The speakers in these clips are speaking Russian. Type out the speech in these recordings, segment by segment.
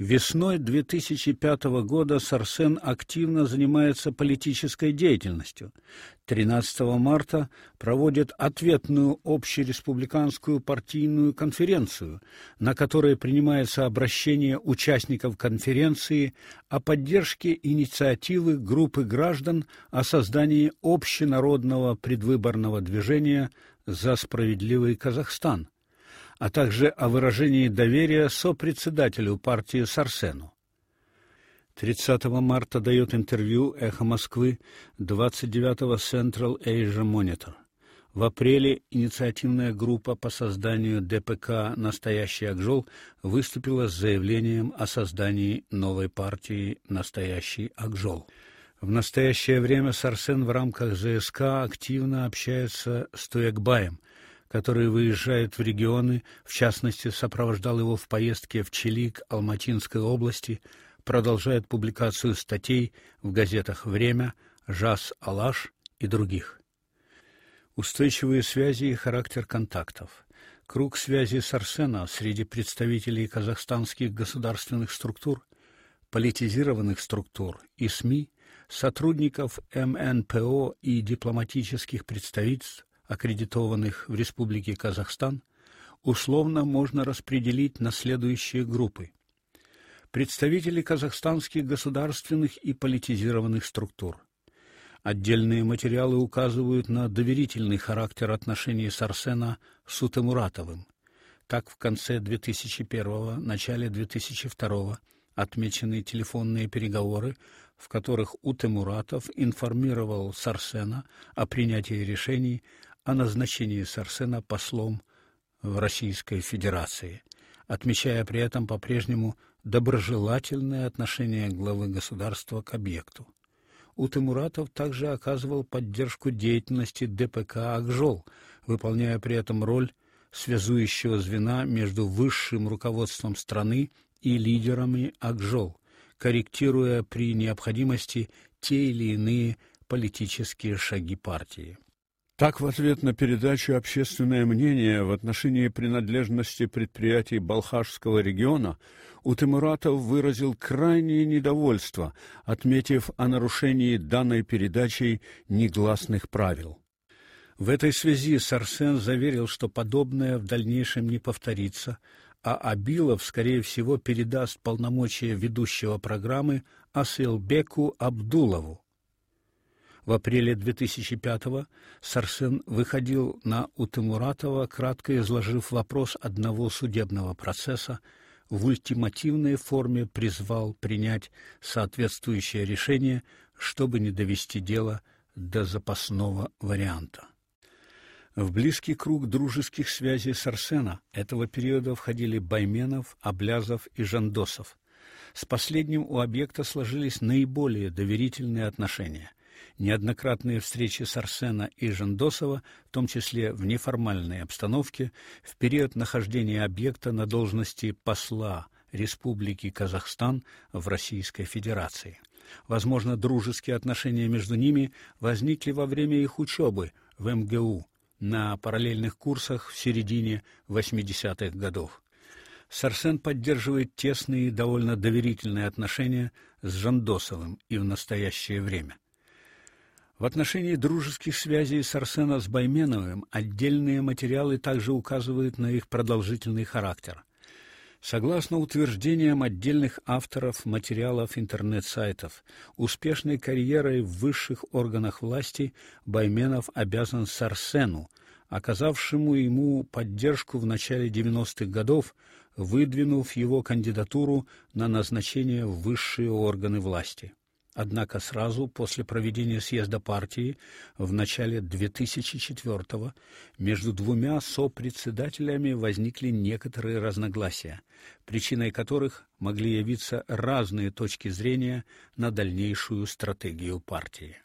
Весной 2005 года Сарсен активно занимается политической деятельностью. 13 марта проводит ответную общереспубликанскую партийную конференцию, на которой принимается обращение участников конференции о поддержке инициативы группы граждан о создании общенародного предвыборного движения за справедливый Казахстан – а также о выражении доверия сопредседателю партии Сарсену. 30 марта дает интервью «Эхо Москвы», 29-го Central Asia Monitor. В апреле инициативная группа по созданию ДПК «Настоящий Акжол» выступила с заявлением о создании новой партии «Настоящий Акжол». В настоящее время Сарсен в рамках ЗСК активно общается с Туекбаем, который выезжает в регионы, в частности, сопровождал его в поездке в Челик Алматинской области, продолжает публикацию статей в газетах Время, Жас Алаш и других. Устойчивые связи и характер контактов. Круг связи с Арсена среди представителей казахстанских государственных структур, политизированных структур и СМИ, сотрудников МНПО и дипломатических представительств аккредитованных в Республике Казахстан, условно можно распределить на следующие группы: представители казахстанских государственных и политизированных структур. Отдельные материалы указывают на доверительный характер отношений Сарсена с Утемуратовым. Так в конце 2001 начале 2002 отмечены телефонные переговоры, в которых Утемуратов информировал Сарсена о принятии решений о назначении Сарсена послом в Российской Федерации, отмечая при этом по-прежнему доброжелательное отношение главы государства к объекту. Утемуратов также оказывал поддержку деятельности ДПК Акжол, выполняя при этом роль связующего звена между высшим руководством страны и лидерами Акжол, корректируя при необходимости те или иные политические шаги партии. Так, в ответ на передачу «Общественное мнение» в отношении принадлежности предприятий Балхашского региона Утемуратов выразил крайнее недовольство, отметив о нарушении данной передачей негласных правил. В этой связи Сарсен заверил, что подобное в дальнейшем не повторится, а Абилов, скорее всего, передаст полномочия ведущего программы Асылбеку Абдулову. В апреле 2005-го Сарсен выходил на Утемуратова, кратко изложив вопрос одного судебного процесса, в ультимативной форме призвал принять соответствующее решение, чтобы не довести дело до запасного варианта. В близкий круг дружеских связей с Арсена этого периода входили Байменов, Облязов и Жандосов. С последним у объекта сложились наиболее доверительные отношения. Неоднократные встречи с Арсена и Жандосова, в том числе в неформальной обстановке, в период нахождения объекта на должности посла Республики Казахстан в Российской Федерации. Возможно, дружеские отношения между ними возникли во время их учебы в МГУ на параллельных курсах в середине 80-х годов. Сарсен поддерживает тесные и довольно доверительные отношения с Жандосовым и в настоящее время. В отношении дружеских связей с Арсена с Байменовым отдельные материалы также указывают на их продолжительный характер. Согласно утверждениям отдельных авторов материалов интернет-сайтов, успешной карьерой в высших органах власти Байменов обязан Сарсену, оказавшему ему поддержку в начале 90-х годов, выдвинув его кандидатуру на назначение в высшие органы власти. Однако сразу после проведения съезда партии в начале 2004 между двумя сопредседателями возникли некоторые разногласия, причиной которых могли явиться разные точки зрения на дальнейшую стратегию партии.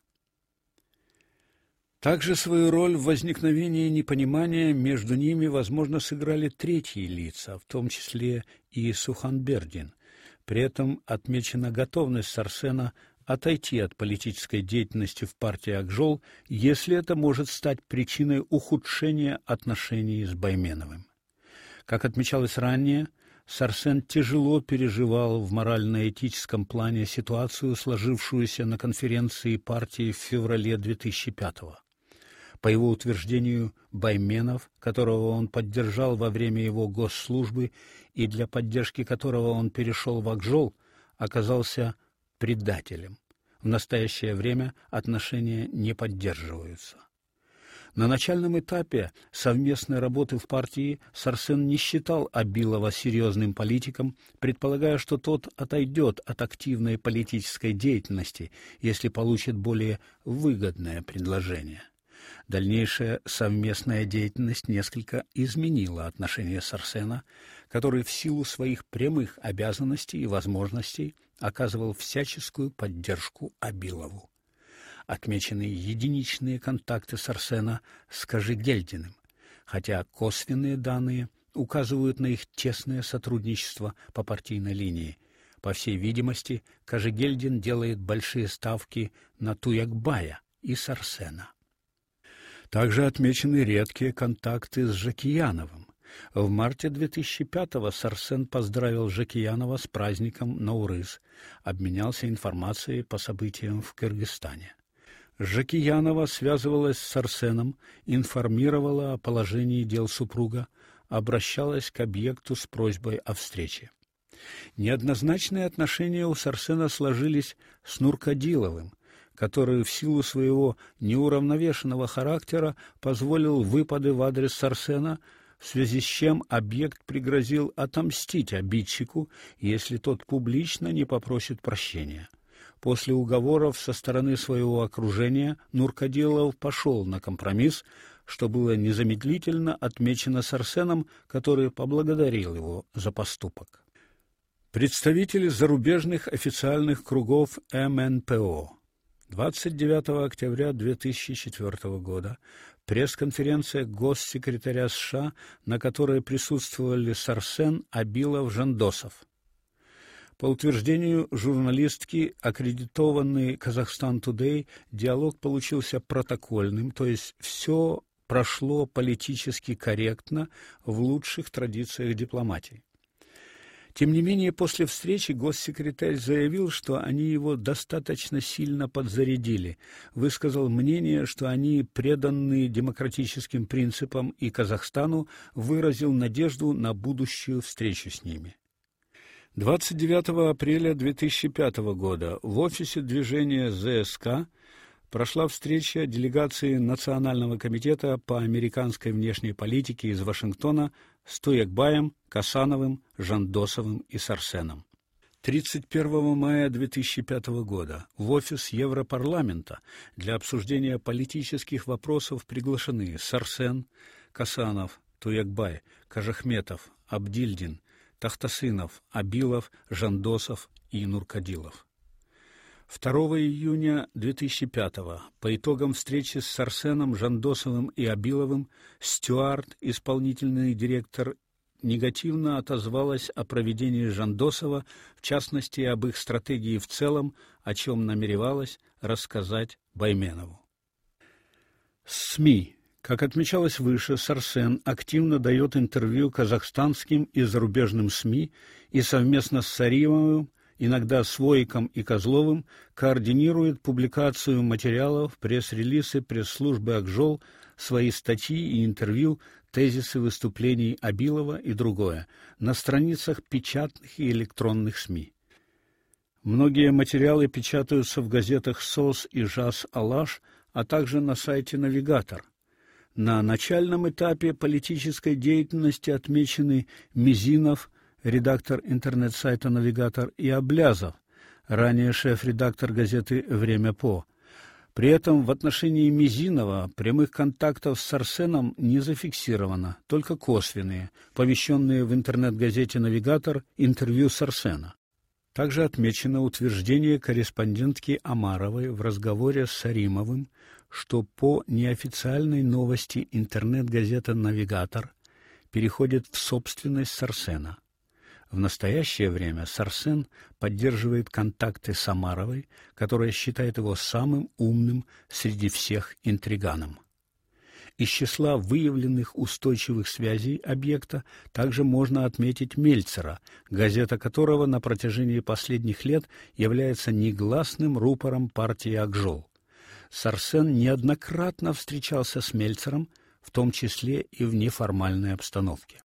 Также свою роль в возникновении непонимания между ними, возможно, сыграли третьи лица, в том числе и Суханбердин. При этом отмечена готовность Сарсена отойти от политической деятельности в партии Акжол, если это может стать причиной ухудшения отношений с Байменовым. Как отмечалось ранее, Сарсен тяжело переживал в морально-этическом плане ситуацию, сложившуюся на конференции партии в феврале 2005 года. По его утверждению, Байменов, которого он поддержал во время его госслужбы и для поддержки которого он перешел в Акжол, оказался предателем. В настоящее время отношения не поддерживаются. На начальном этапе совместной работы в партии Сарсен не считал Абилова серьезным политиком, предполагая, что тот отойдет от активной политической деятельности, если получит более выгодное предложение. Дальнейшая совместная деятельность несколько изменила отношения Сарсена, который в силу своих прямых обязанностей и возможностей оказывал всяческую поддержку Абилову. Отмечены единичные контакты Сарсена с Кожегельдиным, хотя косвенные данные указывают на их тесное сотрудничество по партийной линии. По всей видимости, Кожегельдин делает большие ставки на Туякбая и Сарсена. Также отмечены редкие контакты с Жакияновым. В марте 2005-го Сарсен поздравил Жакиянова с праздником Наурыз, обменялся информацией по событиям в Кыргызстане. Жакиянова связывалась с Арсеном, информировала о положении дел супруга, обращалась к объекту с просьбой о встрече. Неоднозначные отношения у Сарсена сложились с Нуркадиловым, который в силу своего неуравновешенного характера позволил выпады в адрес Сарсена, в связи с чем объект пригрозил отомстить обидчику, если тот публично не попросит прощения. После уговоров со стороны своего окружения Нуркадилов пошел на компромисс, что было незамедлительно отмечено Сарсеном, который поблагодарил его за поступок. Представители зарубежных официальных кругов МНПО 29 октября 2004 года пресс-конференция госсекретаря США, на которой присутствовали Сарсен, Абилов, Жандосов. По утверждению журналистки, аккредитованной Казахстан Today, диалог получился протокольным, то есть все прошло политически корректно в лучших традициях дипломатии. Тем не менее, после встречи госсекретарь заявил, что они его достаточно сильно подзарядили, высказал мнение, что они преданы демократическим принципам и Казахстану, выразил надежду на будущую встречу с ними. 29 апреля 2005 года в офисе движения ЗСК прошла встреча делегации Национального комитета по американской внешней политике из Вашингтона с Туякбаем, Касановым, Жандосовым и Сарсеном. 31 мая 2005 года в офис Европарламента для обсуждения политических вопросов приглашены Сарсен, Касанов, Туякбай, Кажахметов, Абдильдин, Тахтасынов, Абилов, Жандосов и Нуркадилов. 2 июня 2005 по итогам встречи с Арсеном Жандосовым и Абиловым Стюарт, исполнительный директор, негативно отозвалась о проведении Жандосова, в частности, об их стратегии в целом, о чем намеревалась рассказать Байменову. СМИ как отмечалось выше, Сарсен активно дает интервью казахстанским и зарубежным СМИ и совместно с Саримовым, иногда с Воиком и Козловым, координирует публикацию материалов, пресс-релизы пресс-службы Акжол, свои статьи и интервью, тезисы выступлений Абилова и другое на страницах печатных и электронных СМИ. Многие материалы печатаются в газетах СОС и ЖАС Алаш, а также на сайте Навигатор – на начальном этапе политической деятельности отмечены Мизинов, редактор интернет-сайта «Навигатор», и Облязов, ранее шеф-редактор газеты «Время по». При этом в отношении Мизинова прямых контактов с Арсеном не зафиксировано, только косвенные, помещенные в интернет-газете «Навигатор» интервью с Арсена. Также отмечено утверждение корреспондентки Амаровой в разговоре с Саримовым, что по неофициальной новости интернет-газета «Навигатор» переходит в собственность Сарсена. В настоящее время Сарсен поддерживает контакты с Амаровой, которая считает его самым умным среди всех интриганов. Из числа выявленных устойчивых связей объекта также можно отметить Мельцера, газета которого на протяжении последних лет является негласным рупором партии Акжол. Сарсен неоднократно встречался с Мельцером, в том числе и в неформальной обстановке.